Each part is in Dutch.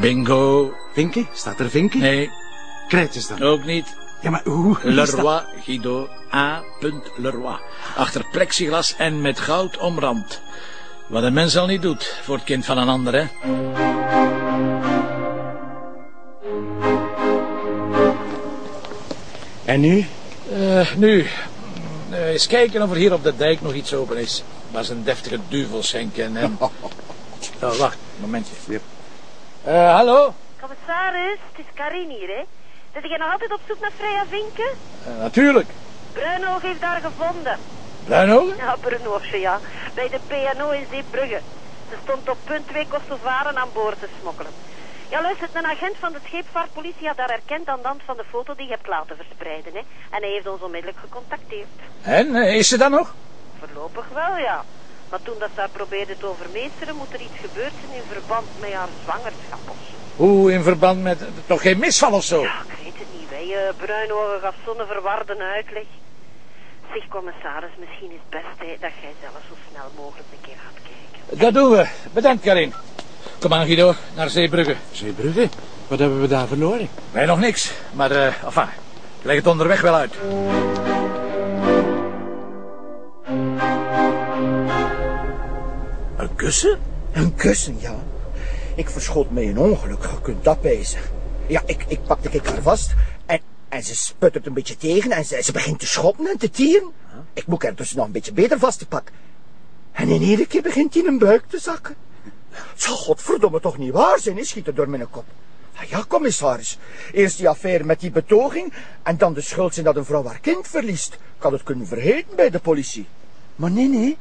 Bingo. Vinken? Staat er vinken? Nee, Krijtjes dan? ook niet. Ja, maar hoe? Leroy, Guido. A. Leroy. Achter plexiglas en met goud omrand. Wat een mens al niet doet voor het kind van een ander, hè? En nu? Eh, nu, eh, eens kijken of er hier op de dijk nog iets open is. Waar ze een deftige duvel schenken en... Oh, wacht, een momentje. Yep. Eh, hallo? Commissaris, het is Karin hier, hè. Zit jij nog altijd op zoek naar Freya Vinken? Eh, natuurlijk. Bruinhoog heeft daar gevonden. Bruinogen? Ja, Bruinhoogje, ja. Bij de PNO in Zeebrugge. Ze stond op punt twee Kosovaren aan boord te smokkelen. Ja, luister, een agent van de scheepvaartpolitie had daar herkend aan de hand van de foto die je hebt laten verspreiden, hè. En hij heeft ons onmiddellijk gecontacteerd. En, eh, is ze dan nog? Voorlopig wel, ja. Maar toen dat ze haar probeerde te overmeesteren, moet er iets gebeurd zijn in verband met haar zwangerschap of zo. Hoe in verband met... Toch geen misval of zo? Ja, ik weet het niet. Wij uh, Bruinogen gaf zo'n verwarde uitleg. Zeg, commissaris, misschien is het best hè, dat jij zelf zo snel mogelijk een keer gaat kijken. Dat doen we. Bedankt, Karin. Kom aan, Guido, naar Zeebrugge. Zeebrugge? Wat hebben we daar verloren? Wij nog niks, maar, eh, enfin, ik leg het onderweg wel uit. Kussen? Een kussen, ja. Ik verschot me een ongeluk, je kunt dat pezen. Ja, ik, ik pakte ik haar vast en, en ze sputtert een beetje tegen en ze, ze begint te schoppen en te tieren. Ik moet haar dus nog een beetje beter vast te pakken. En in iedere keer begint hij een buik te zakken. Het zal godverdomme toch niet waar zijn, schiet er door mijn kop. Ah ja, commissaris. Eerst die affaire met die betoging en dan de schuld zijn dat een vrouw haar kind verliest. Ik had het kunnen vergeten bij de politie. Maar nee, nee.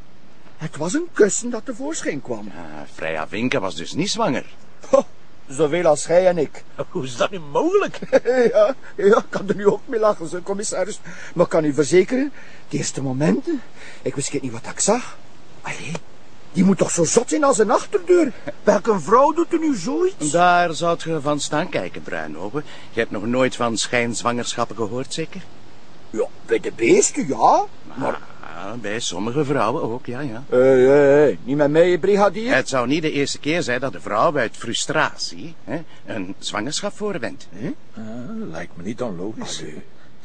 Het was een kussen dat tevoorschijn kwam. Ah, Freya Vinken was dus niet zwanger. Ho, zoveel als gij en ik. Hoe is dat nu mogelijk? ja, ja, ik kan er nu ook mee lachen, zo, commissaris. Maar ik kan u verzekeren, de eerste momenten, ik wist niet wat ik zag. Allee, die moet toch zo zot zijn als een achterdeur? Welke vrouw doet er nu zoiets? Daar zou je van staan kijken, Bruinogen. Je hebt nog nooit van schijnzwangerschappen gehoord, zeker? Ja, bij de beesten, ja. Maar, Bij sommige vrouwen ook, ja, ja. hé, hé, hé, niet met mij, brigadier. Het zou niet de eerste keer zijn dat een vrouw uit frustratie hè, een zwangerschap voorwendt. Ah, lijkt me niet onlogisch.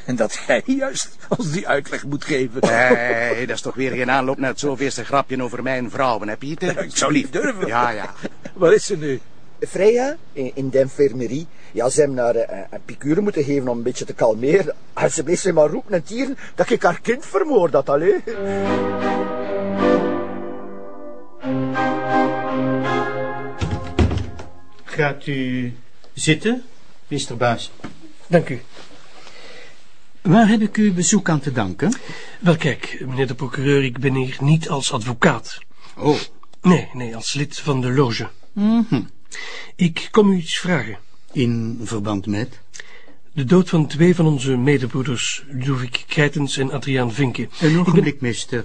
En dat jij juist als die uitleg moet geven. Nee, dat is toch weer geen aanloop naar het zoveelste grapje over mijn vrouwen, hè, Pieter? Ik zou niet durven. Ja, ja. Wat is er nu? Freya, in, in de infirmerie, ja, ze hebben haar eh, een piqûre moeten geven om een beetje te kalmeren. Als ze bleef maar roepen en tieren dat ik haar kind vermoord had, allee. Gaat u zitten, meester Buis? Dank u. Waar heb ik uw bezoek aan te danken? Wel kijk, meneer de procureur, ik ben hier niet als advocaat. Oh. Nee, nee, als lid van de loge. Mhm. Ik kom u iets vragen. In verband met? De dood van twee van onze medebroeders, Ludwig Krijtens en Adriaan Vinken. Een ogenblik, meester.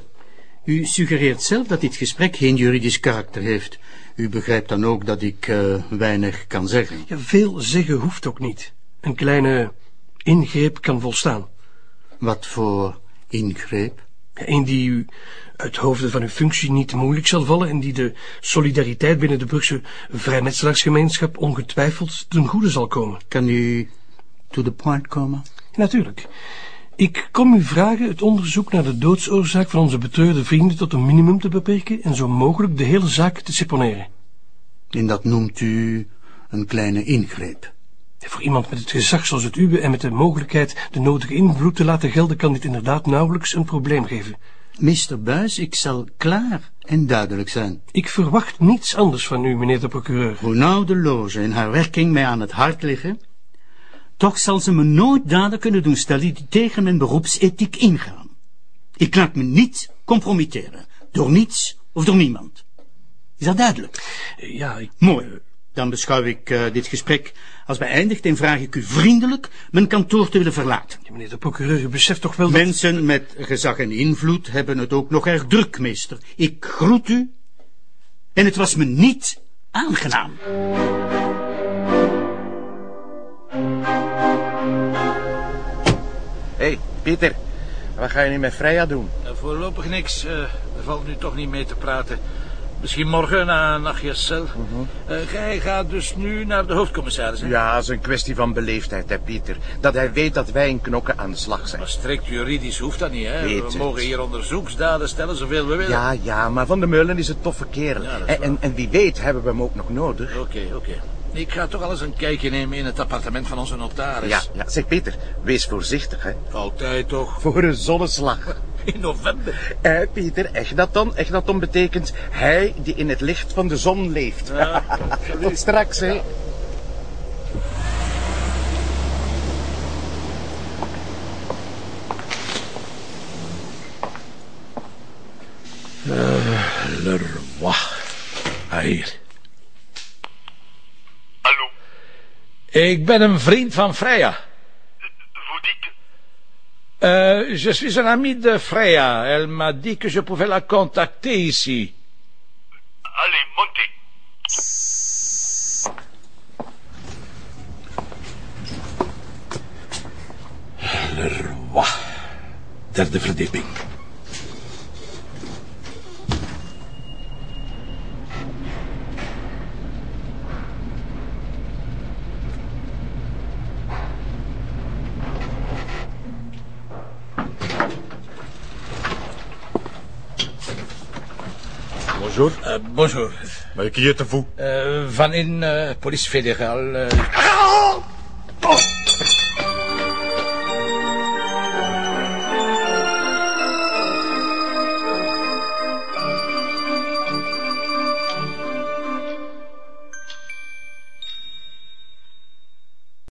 U suggereert zelf dat dit gesprek geen juridisch karakter heeft. U begrijpt dan ook dat ik eh, weinig kan zeggen. Ja, veel zeggen hoeft ook niet. Een kleine ingreep kan volstaan. Wat voor ingreep? Een die u uit hoofde van uw functie niet moeilijk zal vallen en die de solidariteit binnen de Brugse vrijmetselaarsgemeenschap ongetwijfeld ten goede zal komen. Kan u to the point komen? Natuurlijk. Ik kom u vragen het onderzoek naar de doodsoorzaak van onze betreurde vrienden tot een minimum te beperken en zo mogelijk de hele zaak te seponeren. En dat noemt u een kleine ingreep. Voor iemand met het gezag zoals het uwe en met de mogelijkheid de nodige invloed te laten gelden kan dit inderdaad nauwelijks een probleem geven. Meester Buis, ik zal klaar en duidelijk zijn. Ik verwacht niets anders van u, meneer de procureur. Hoe nou de loge in haar werking mij aan het hart liggen, toch zal ze me nooit daden kunnen doen stellen die tegen mijn beroepsethiek ingaan. Ik laat me niet compromitteren, door niets of door niemand. Is dat duidelijk? Ja, ik... Mooi. Dan beschouw ik eh, dit gesprek als beëindigd en vraag ik u vriendelijk mijn kantoor te willen verlaten. Meneer de procureur, u beseft toch wel dat... Mensen met gezag en invloed hebben het ook nog erg druk, meester. Ik groet u en het was me niet aangenaam. Hé, hey, Pieter. Wat ga je nu met Freya doen? Eh, Voorlopig niks. eh, er valt nu toch niet mee te praten. Misschien morgen na een nachtje cel. Eh, jij gaat dus nu naar de hoofdcommissaris, hè? Ja, het is een kwestie van beleefdheid, hè, Pieter. Dat hij weet dat wij in knokken aan de slag zijn. Maar strikt juridisch hoeft dat niet, hè? Weet we het. mogen hier onderzoeksdaden stellen zoveel we willen. Ja, ja, maar Van der Meulen is een toffe kerel. Ja, en, en, en wie weet hebben we hem ook nog nodig. Oké, oké. Ik ga toch al eens een kijkje nemen in het appartement van onze notaris. Ja, ja, zeg Peter, wees voorzichtig, hè. Altijd toch. Voor een zonneslag. In november. Eh, Pieter, Echnaton, Echnaton betekent hij die in het licht van de zon leeft. Ja, Tot straks, hè. Leroy. Ah, hier. Allô, Ik ben een vriend van Freya. Euh, je suis un ami de Freya. Elle m'a dit que je pouvais la contacter ici. Allez, montez. Leroy. Derde verdieping. Bonjour. Euh, bonjour. Mais qui êtes-vous Euh, van in euh, police fédérale. euh.